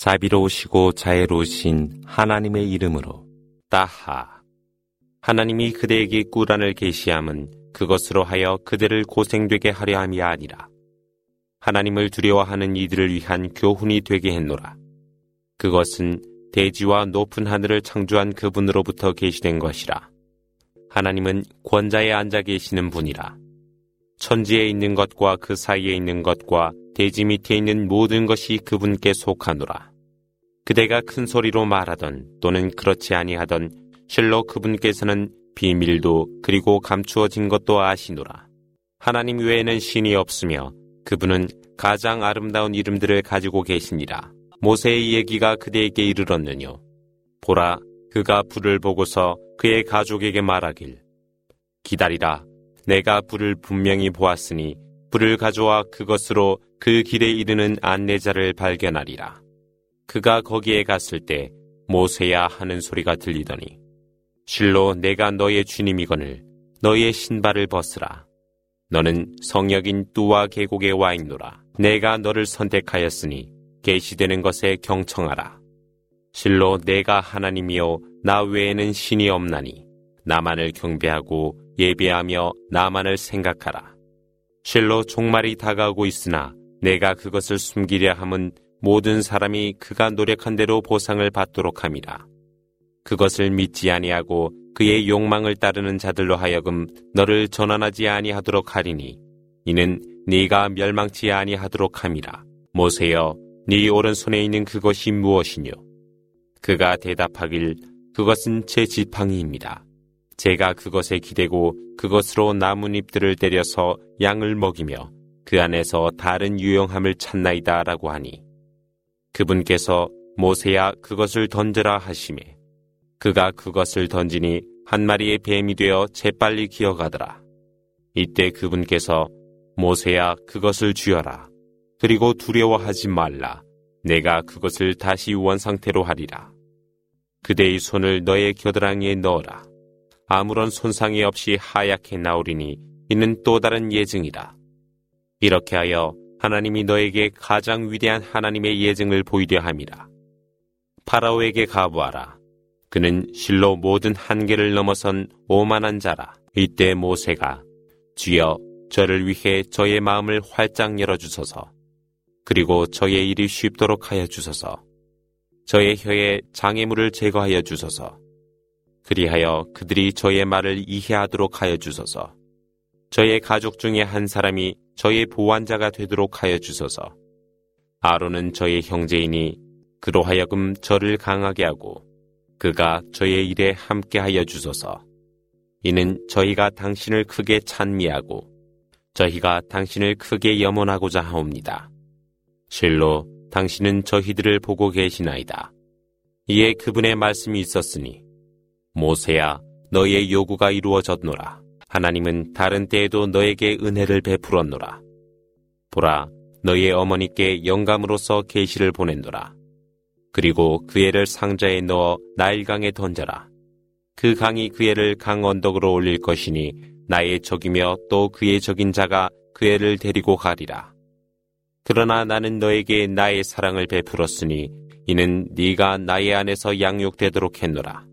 자비로우시고 자애로우신 하나님의 이름으로 따하. 하나님이 그대에게 꾸란을 계시함은 그것으로 하여 그들을 고생되게 하려 함이 아니라 하나님을 두려워하는 이들을 위한 교훈이 되게 했노라. 그것은 대지와 높은 하늘을 창조한 그분으로부터 계시된 것이라. 하나님은 권자에 앉아 계시는 분이라. 천지에 있는 것과 그 사이에 있는 것과 대지 밑에 있는 모든 것이 그분께 속하노라. 그대가 큰 소리로 말하던 또는 그렇지 아니하던 실로 그분께서는 비밀도 그리고 감추어진 것도 아시노라. 하나님 외에는 신이 없으며 그분은 가장 아름다운 이름들을 가지고 계시니라. 모세의 얘기가 그대에게 이르렀느뇨. 보라, 그가 불을 보고서 그의 가족에게 말하길. 기다리라. 내가 불을 분명히 보았으니 불을 가져와 그것으로 그 길에 이르는 안내자를 발견하리라. 그가 거기에 갔을 때 모세야 하는 소리가 들리더니 실로 내가 너의 주님이거늘 너의 신발을 벗으라. 너는 성역인 뚜와 계곡에 와 있노라. 내가 너를 선택하였으니 계시되는 것에 경청하라. 실로 내가 하나님이요 나 외에는 신이 없나니 나만을 경배하고 예배하며 나만을 생각하라. 실로 종말이 다가오고 있으나 내가 그것을 숨기려 함은 모든 사람이 그가 노력한 대로 보상을 받도록 함이라. 그것을 믿지 아니하고 그의 욕망을 따르는 자들로 하여금 너를 전환하지 아니하도록 하리니 이는 네가 멸망치 아니하도록 함이라. 모세여, 네 오른손에 있는 그것이 무엇이뇨? 그가 대답하길 그것은 제 지팡이입니다. 제가 그것에 기대고 그것으로 나뭇잎들을 때려서 양을 먹이며 그 안에서 다른 유용함을 찾나이다 라고 하니 그분께서 모세야 그것을 던져라 하심에 그가 그것을 던지니 한 마리의 뱀이 되어 재빨리 기어가더라. 이때 그분께서 모세야 그것을 쥐어라. 그리고 두려워하지 말라. 내가 그것을 다시 원상태로 하리라. 그대의 손을 너의 겨드랑이에 넣어라. 아무런 손상이 없이 하얗게 나오리니 이는 또 다른 예증이다. 이렇게 하여 하나님이 너에게 가장 위대한 하나님의 예증을 보이려 함이라. 파라오에게 가부하라. 그는 실로 모든 한계를 넘어선 오만한 자라. 이때 모세가 주여 저를 위해 저의 마음을 활짝 열어주소서. 그리고 저의 일이 쉽도록 하여 주소서. 저의 혀에 장애물을 제거하여 주소서. 그리하여 그들이 저의 말을 이해하도록 하여 주소서. 저의 가족 중에 한 사람이 저의 보완자가 되도록 하여 주소서. 아론은 저의 형제이니 그로 하여금 저를 강하게 하고 그가 저의 일에 함께 하여 주소서. 이는 저희가 당신을 크게 찬미하고 저희가 당신을 크게 염원하고자 하옵니다. 실로 당신은 저희들을 보고 계시나이다. 이에 그분의 말씀이 있었으니 모세야 너의 요구가 이루어졌노라. 하나님은 다른 때에도 너에게 은혜를 베풀었노라. 보라, 너의 어머니께 영감으로서 계시를 보낸노라. 그리고 그 애를 상자에 넣어 나일강에 던져라. 그 강이 그 애를 강 언덕으로 올릴 것이니 나의 적이며 또 그의 적인 자가 그 애를 데리고 가리라. 그러나 나는 너에게 나의 사랑을 베풀었으니 이는 네가 나의 안에서 양육되도록 했노라.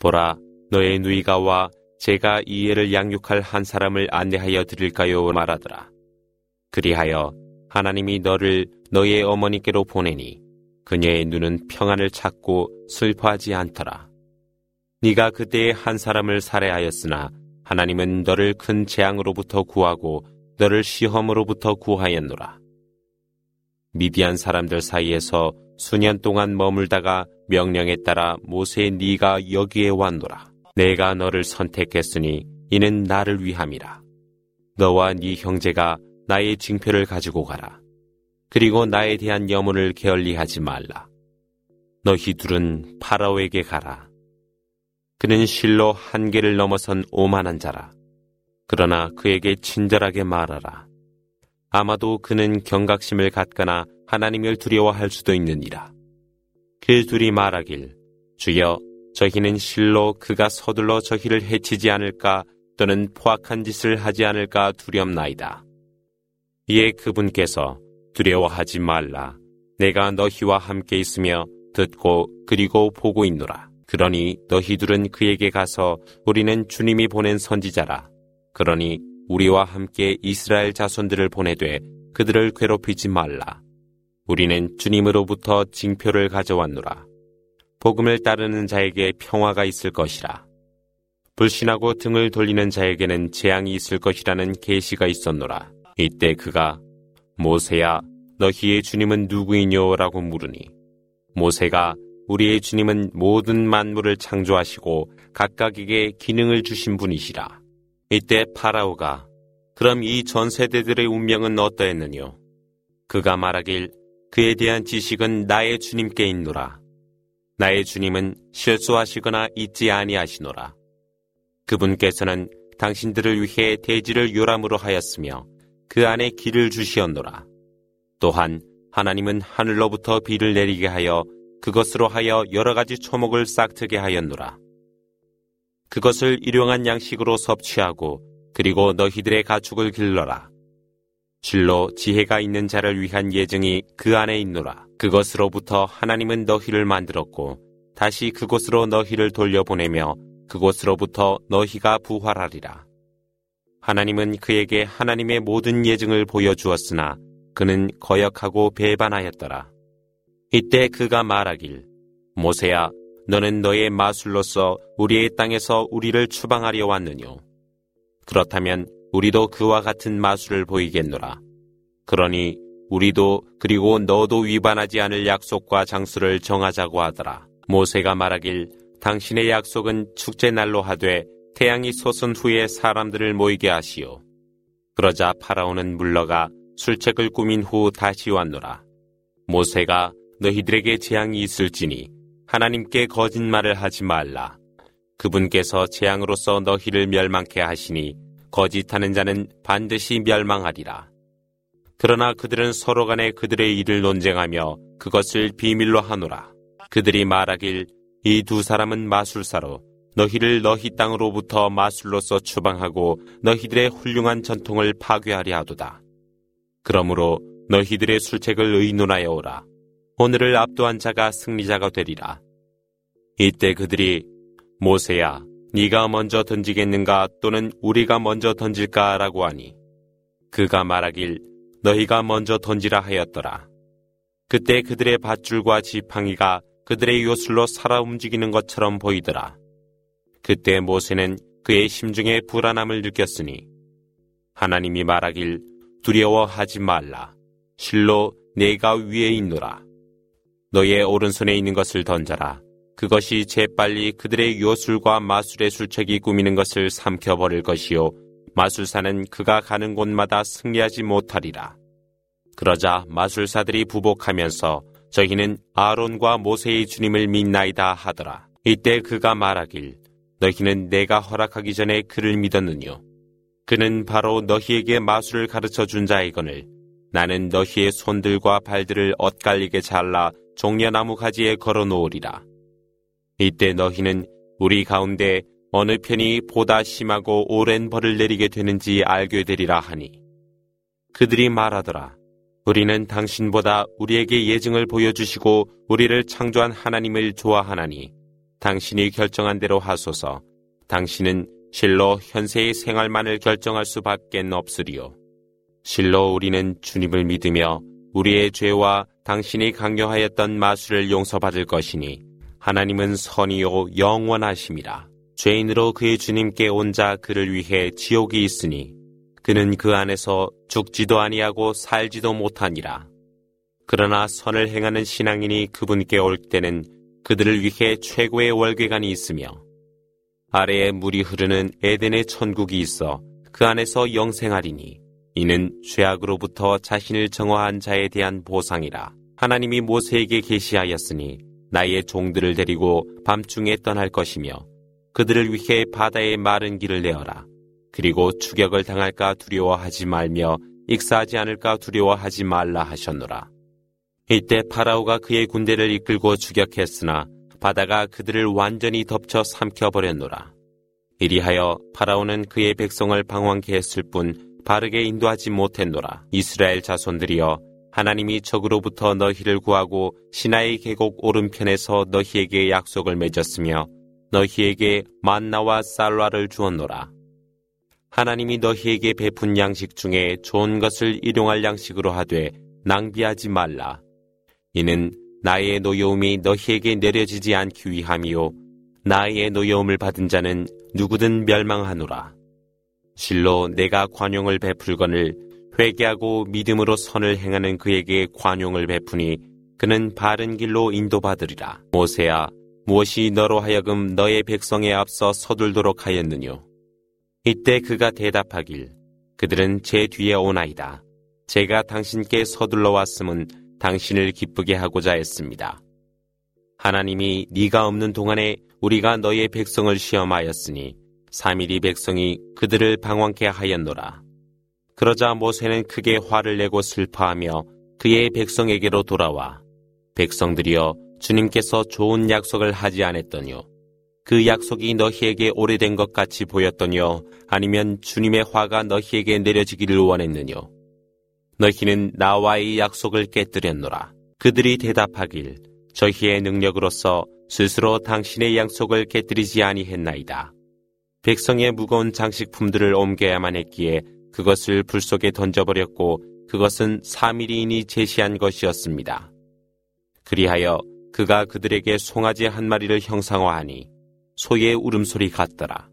보라, 너의 누이가 와 제가 이 애를 양육할 한 사람을 안내하여 드릴까요? 말하더라. 그리하여 하나님이 너를 너의 어머니께로 보내니 그녀의 눈은 평안을 찾고 슬퍼하지 않더라. 네가 그때의 한 사람을 살해하였으나 하나님은 너를 큰 재앙으로부터 구하고 너를 시험으로부터 구하였노라. 미디안 사람들 사이에서 수년 동안 머물다가 명령에 따라 모세 네가 여기에 왔노라. 내가 너를 선택했으니 이는 나를 위함이라. 너와 네 형제가 나의 징표를 가지고 가라. 그리고 나에 대한 염원을 게을리하지 말라. 너희 둘은 파라오에게 가라. 그는 실로 한계를 넘어선 오만한 자라. 그러나 그에게 친절하게 말하라. 아마도 그는 경각심을 갖거나 하나님을 두려워할 수도 있느니라. 그 둘이 말하길 주여 저희는 실로 그가 서둘러 저희를 해치지 않을까 또는 포악한 짓을 하지 않을까 두렵나이다. 이에 그분께서 두려워하지 말라. 내가 너희와 함께 있으며 듣고 그리고 보고 있노라. 그러니 너희들은 그에게 가서 우리는 주님이 보낸 선지자라. 그러니 우리와 함께 이스라엘 자손들을 보내되 그들을 괴롭히지 말라. 우리는 주님으로부터 징표를 가져왔노라. 복음을 따르는 자에게 평화가 있을 것이라. 불신하고 등을 돌리는 자에게는 재앙이 있을 것이라는 계시가 있었노라. 이때 그가 모세야 너희의 주님은 누구이뇨라고 물으니 모세가 우리의 주님은 모든 만물을 창조하시고 각각에게 기능을 주신 분이시라. 이때 파라오가 그럼 이 전 세대들의 운명은 어떠했느뇨? 그가 말하길 그에 대한 지식은 나의 주님께 있노라. 나의 주님은 실수하시거나 잊지 아니하시노라. 그분께서는 당신들을 위해 대지를 요람으로 하였으며 그 안에 길을 주시었노라. 또한 하나님은 하늘로부터 비를 내리게 하여 그것으로 하여 여러 가지 초목을 싹트게 하였노라. 그것을 일용한 양식으로 섭취하고 그리고 너희들의 가축을 길러라. 실로 지혜가 있는 자를 위한 예정이 그 안에 있노라. 그것으로부터 하나님은 너희를 만들었고 다시 그곳으로 너희를 돌려보내며 그곳으로부터 너희가 부활하리라. 하나님은 그에게 하나님의 모든 예증을 보여주었으나 그는 거역하고 배반하였더라. 이때 그가 말하길 모세야 너는 너의 마술로서 우리의 땅에서 우리를 추방하려 왔느뇨. 그렇다면 우리도 그와 같은 마술을 보이겠노라. 그러니 우리도 그리고 너도 위반하지 않을 약속과 장수를 정하자고 하더라. 모세가 말하길 당신의 약속은 축제날로 하되 태양이 솟은 후에 사람들을 모이게 하시오. 그러자 파라오는 물러가 술책을 꾸민 후 다시 왔노라. 모세가 너희들에게 재앙이 있을지니 하나님께 거짓말을 하지 말라. 그분께서 재앙으로서 너희를 멸망케 하시니 거짓하는 자는 반드시 멸망하리라. 그러나 그들은 서로 간에 그들의 일을 논쟁하며 그것을 비밀로 하노라. 그들이 말하길 이 두 사람은 마술사로 너희를 너희 땅으로부터 마술로서 추방하고 너희들의 훌륭한 전통을 파괴하려 하도다. 그러므로 너희들의 술책을 의논하여 오라. 오늘을 압도한 자가 승리자가 되리라. 이때 그들이 모세야, 네가 먼저 던지겠는가 또는 우리가 먼저 던질까라고 하니 그가 말하길 너희가 먼저 던지라 하였더라. 그때 그들의 밧줄과 지팡이가 그들의 요술로 살아 움직이는 것처럼 보이더라. 그때 모세는 그의 심중에 불안함을 느꼈으니 하나님이 말하길 두려워하지 말라. 실로 내가 위에 있노라. 너의 오른손에 있는 것을 던져라. 그것이 재빨리 그들의 요술과 마술의 술책이 꾸미는 것을 삼켜버릴 것이요. 마술사는 그가 가는 곳마다 승리하지 못하리라. 그러자 마술사들이 부복하면서 저희는 아론과 모세의 주님을 믿나이다 하더라. 이때 그가 말하길 너희는 내가 허락하기 전에 그를 믿었느뇨. 그는 바로 너희에게 마술을 가르쳐 준 자이거늘 나는 너희의 손들과 발들을 엇갈리게 잘라 종려나무 가지에 걸어 놓으리라. 이때 너희는 우리 가운데 어느 편이 보다 심하고 오랜 벌을 내리게 되는지 알게 되리라 하니 그들이 말하더라. 우리는 당신보다 우리에게 예증을 보여주시고 우리를 창조한 하나님을 좋아하나니 당신이 결정한 대로 하소서. 당신은 실로 현세의 생활만을 결정할 수밖에 없으리요. 실로 우리는 주님을 믿으며 우리의 죄와 당신이 강요하였던 마술을 용서받을 것이니 하나님은 선이요 영원하심이라. 죄인으로 그의 주님께 온 자 그를 위해 지옥이 있으니 그는 그 안에서 죽지도 아니하고 살지도 못하니라. 그러나 선을 행하는 신앙인이 그분께 올 때는 그들을 위해 최고의 월계관이 있으며 아래에 물이 흐르는 에덴의 천국이 있어 그 안에서 영생하리니 이는 죄악으로부터 자신을 정화한 자에 대한 보상이라. 하나님이 모세에게 계시하였으니 나의 종들을 데리고 밤중에 떠날 것이며 그들을 위해 바다의 마른 길을 내어라. 그리고 추격을 당할까 두려워하지 말며 익사하지 않을까 두려워하지 말라 하셨노라. 이때 파라오가 그의 군대를 이끌고 추격했으나 바다가 그들을 완전히 덮쳐 삼켜버렸노라. 이리하여 파라오는 그의 백성을 방황케 했을 뿐 바르게 인도하지 못했노라. 이스라엘 자손들이여 하나님이 적으로부터 너희를 구하고 신하의 계곡 오른편에서 너희에게 약속을 맺었으며 너희에게 만나와 쌀라를 주었노라. 하나님이 너희에게 베푼 양식 중에 좋은 것을 일용할 양식으로 하되 낭비하지 말라. 이는 나의 노여움이 너희에게 내려지지 않기 위함이요. 나의 노여움을 받은 자는 누구든 멸망하노라. 실로 내가 관용을 베풀거늘 회개하고 믿음으로 선을 행하는 그에게 관용을 베푸니 그는 바른 길로 인도받으리라. 모세야, 무엇이 너로 하여금 너의 백성에 앞서 서둘도록 하였느뇨? 이때 그가 대답하길, 그들은 제 뒤에 오나이다. 제가 당신께 서둘러 왔음은 당신을 기쁘게 하고자 했습니다. 하나님이 네가 없는 동안에 우리가 너의 백성을 시험하였으니 3일이 백성이 그들을 방황케 하였노라. 그러자 모세는 크게 화를 내고 슬퍼하며 그의 백성에게로 돌아와 백성들이여 주님께서 좋은 약속을 하지 않았더뇨. 그 약속이 너희에게 오래된 것 같이 보였더뇨. 아니면 주님의 화가 너희에게 내려지기를 원했느뇨. 너희는 나와의 약속을 깨뜨렸노라. 그들이 대답하길 저희의 능력으로서 스스로 당신의 약속을 깨뜨리지 아니했나이다. 백성의 무거운 장식품들을 옮겨야만 했기에 그것을 불 속에 던져버렸고 그것은 사미리인이 제시한 것이었습니다. 그리하여 그가 그들에게 송아지 한 마리를 형상화하니 소의 울음소리 같더라.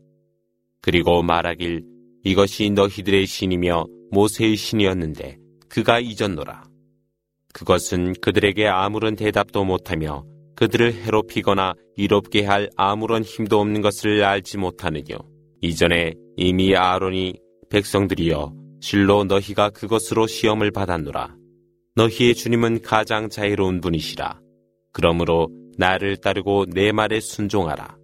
그리고 말하길 이것이 너희들의 신이며 모세의 신이었는데 그가 잊었노라. 그것은 그들에게 아무런 대답도 못하며 그들을 해롭히거나 이롭게 할 아무런 힘도 없는 것을 알지 못하느뇨. 이전에 이미 아론이 백성들이여 실로 너희가 그것으로 시험을 받았노라. 너희의 주님은 가장 자유로운 분이시라. 그러므로 나를 따르고 내 말에 순종하라.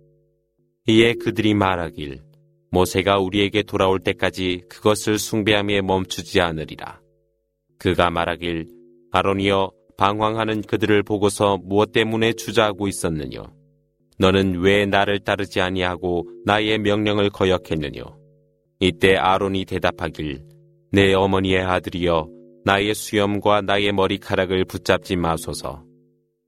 이에 그들이 말하길 모세가 우리에게 돌아올 때까지 그것을 숭배함에 멈추지 않으리라. 그가 말하길 아론이여 방황하는 그들을 보고서 무엇 때문에 주저하고 있었느뇨? 너는 왜 나를 따르지 아니하고 나의 명령을 거역했느뇨? 이때 아론이 대답하길 내 어머니의 아들이여 나의 수염과 나의 머리카락을 붙잡지 마소서.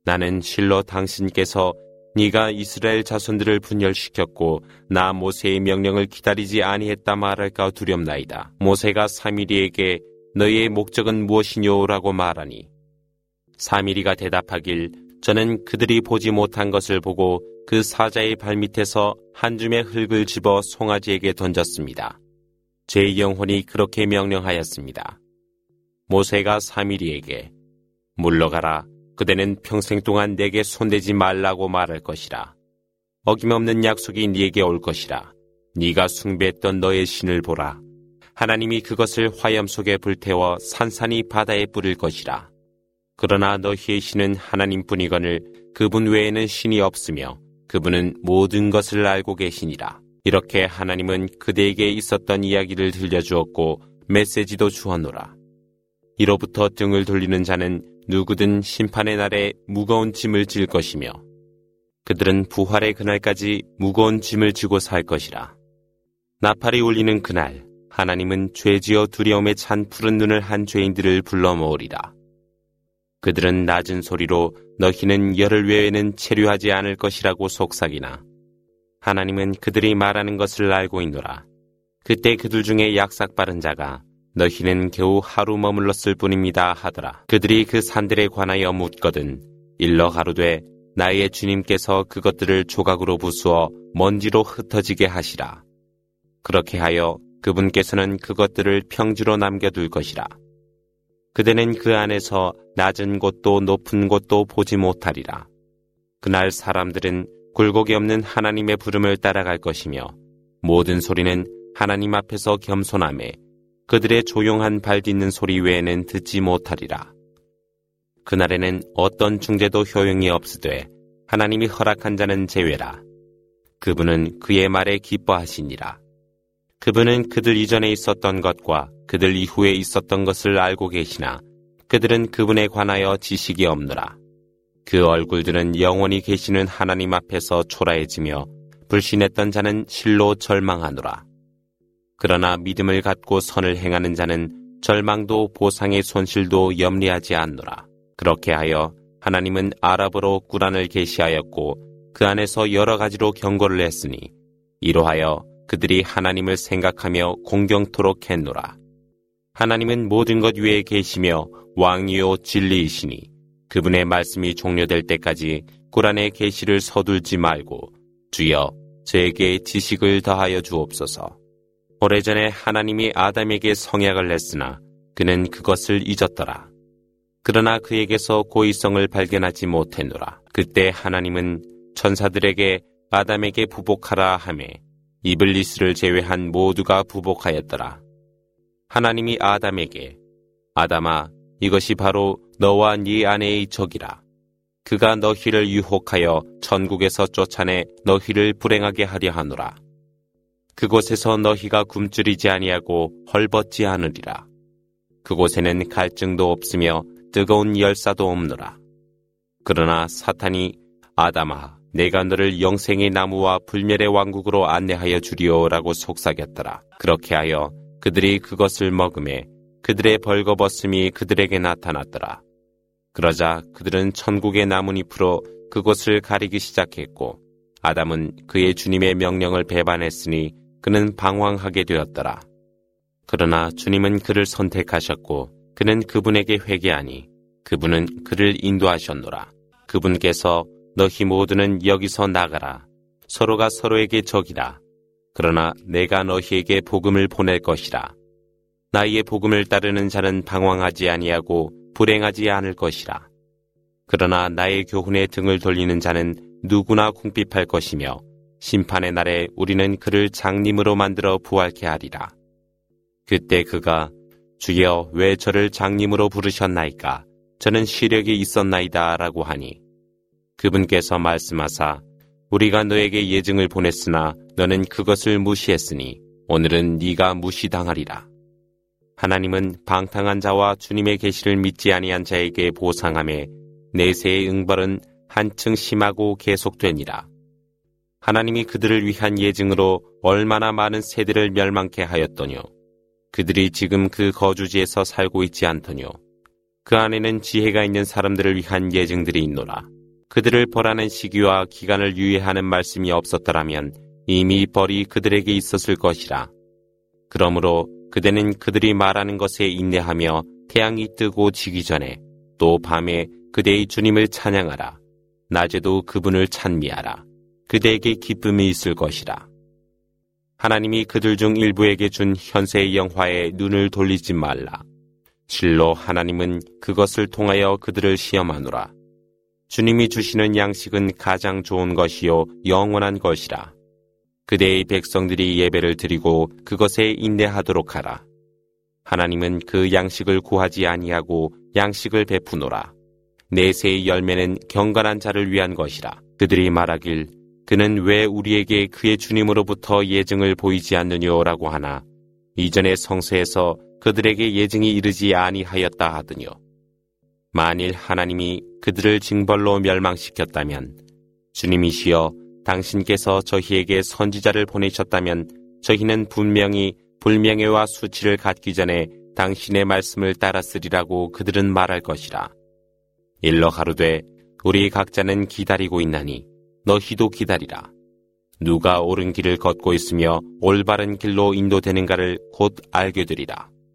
나는 실로 당신께서 네가 이스라엘 자손들을 분열시켰고 나 모세의 명령을 기다리지 아니했다 말할까 두렵나이다. 모세가 사미리에게 너희의 목적은 무엇이뇨라고 말하니 사미리가 대답하길 저는 그들이 보지 못한 것을 보고 그 사자의 발밑에서 한 줌의 흙을 집어 송아지에게 던졌습니다. 제 영혼이 그렇게 명령하였습니다. 모세가 사미리에게 물러가라 그대는 평생 동안 내게 손대지 말라고 말할 것이라. 어김없는 약속이 네게 올 것이라. 네가 숭배했던 너의 신을 보라. 하나님이 그것을 화염 속에 불태워 산산이 바다에 뿌릴 것이라. 그러나 너희의 신은 하나님뿐이거늘 그분 외에는 신이 없으며 그분은 모든 것을 알고 계시니라. 이렇게 하나님은 그대에게 있었던 이야기를 들려주었고 메시지도 주었노라. 이로부터 등을 돌리는 자는 누구든 심판의 날에 무거운 짐을 질 것이며 그들은 부활의 그날까지 무거운 짐을 지고 살 것이라. 나팔이 울리는 그날 하나님은 죄지어 두려움에 찬 푸른 눈을 한 죄인들을 불러 모으리라. 그들은 낮은 소리로 너희는 열흘 외에는 체류하지 않을 것이라고 속삭이나 하나님은 그들이 말하는 것을 알고 있노라. 그때 그들 중에 약삭 빠른 자가 너희는 겨우 하루 머물렀을 뿐입니다 하더라. 그들이 그 산들에 관하여 묻거든 일러 가로되 나의 주님께서 그것들을 조각으로 부수어 먼지로 흩어지게 하시라. 그렇게 하여 그분께서는 그것들을 평지로 남겨둘 것이라. 그대는 그 안에서 낮은 곳도 높은 곳도 보지 못하리라. 그날 사람들은 굴곡이 없는 하나님의 부름을 따라갈 것이며 모든 소리는 하나님 앞에서 겸손함에 그들의 조용한 발 딛는 소리 외에는 듣지 못하리라. 그날에는 어떤 중재도 효용이 없으되 하나님이 허락한 자는 제외라. 그분은 그의 말에 기뻐하시니라. 그분은 그들 이전에 있었던 것과 그들 이후에 있었던 것을 알고 계시나 그들은 그분에 관하여 지식이 없느라. 그 얼굴들은 영원히 계시는 하나님 앞에서 초라해지며 불신했던 자는 실로 절망하노라. 그러나 믿음을 갖고 선을 행하는 자는 절망도 보상의 손실도 염리하지 않노라. 그렇게 하여 하나님은 아랍어로 꾸란을 계시하였고 그 안에서 여러 가지로 경고를 했으니 이로하여 그들이 하나님을 생각하며 공경토록 했노라. 하나님은 모든 것 위에 계시며 왕이요 진리이시니 그분의 말씀이 종료될 때까지 꾸란의 계시를 서둘지 말고 주여 저에게 지식을 더하여 주옵소서. 오래전에 하나님이 아담에게 성약을 냈으나 그는 그것을 잊었더라. 그러나 그에게서 고의성을 발견하지 못했노라. 그때 하나님은 천사들에게 아담에게 부복하라 하매 이블리스를 제외한 모두가 부복하였더라. 하나님이 아담에게 아담아 이것이 바로 너와 네 아내의 적이라. 그가 너희를 유혹하여 전국에서 쫓아내 너희를 불행하게 하려 하노라. 그곳에서 너희가 굶주리지 아니하고 헐벗지 않으리라. 그곳에는 갈증도 없으며 뜨거운 열사도 없노라. 그러나 사탄이 아담아 내가 너를 영생의 나무와 불멸의 왕국으로 안내하여 주리오라고 속삭였더라. 그렇게 하여 그들이 그것을 먹음에 그들의 벌거벗음이 그들에게 나타났더라. 그러자 그들은 천국의 나뭇잎으로 그곳을 가리기 시작했고 아담은 그의 주님의 명령을 배반했으니 그는 방황하게 되었더라. 그러나 주님은 그를 선택하셨고 그는 그분에게 회개하니 그분은 그를 인도하셨노라. 그분께서 너희 모두는 여기서 나가라. 서로가 서로에게 적이라. 그러나 내가 너희에게 복음을 보낼 것이라. 나의 복음을 따르는 자는 방황하지 아니하고 불행하지 않을 것이라. 그러나 나의 교훈에 등을 돌리는 자는 누구나 궁핍할 것이며 심판의 날에 우리는 그를 장님으로 만들어 부활케 하리라. 그때 그가 주여 왜 저를 장님으로 부르셨나이까? 저는 시력이 있었나이다 라고 하니 그분께서 말씀하사 우리가 너에게 예증을 보냈으나 너는 그것을 무시했으니 오늘은 네가 무시당하리라. 하나님은 방탕한 자와 주님의 계시를 믿지 아니한 자에게 보상함에 내세의 응벌은 한층 심하고 계속되니라. 하나님이 그들을 위한 예증으로 얼마나 많은 세대를 멸망케 하였더뇨. 그들이 지금 그 거주지에서 살고 있지 않더뇨. 그 안에는 지혜가 있는 사람들을 위한 예증들이 있노라. 그들을 벌하는 시기와 기간을 유예하는 말씀이 없었더라면 이미 벌이 그들에게 있었을 것이라. 그러므로 그대는 그들이 말하는 것에 인내하며 태양이 뜨고 지기 전에 또 밤에 그대의 주님을 찬양하라. 낮에도 그분을 찬미하라. 그대에게 기쁨이 있을 것이라. 하나님이 그들 중 일부에게 준 현세의 영화에 눈을 돌리지 말라. 실로 하나님은 그것을 통하여 그들을 시험하노라. 주님이 주시는 양식은 가장 좋은 것이요 영원한 것이라. 그대의 백성들이 예배를 드리고 그것에 인내하도록 하라. 하나님은 그 양식을 구하지 아니하고 양식을 베푸노라. 내세의 열매는 경건한 자를 위한 것이라. 그들이 말하길 그는 왜 우리에게 그의 주님으로부터 예증을 보이지 않느냐라고 하나 이전의 성서에서 그들에게 예증이 이르지 아니하였다 하더뇨. 만일 하나님이 그들을 징벌로 멸망시켰다면 주님이시여 당신께서 저희에게 선지자를 보내셨다면 저희는 분명히 불명예와 수치를 갖기 전에 당신의 말씀을 따랐으리라고 그들은 말할 것이라. 일러 가로되 우리 각자는 기다리고 있나니 너희도 기다리라. 누가 옳은 길을 걷고 있으며 올바른 길로 인도되는가를 곧 알게 되리라.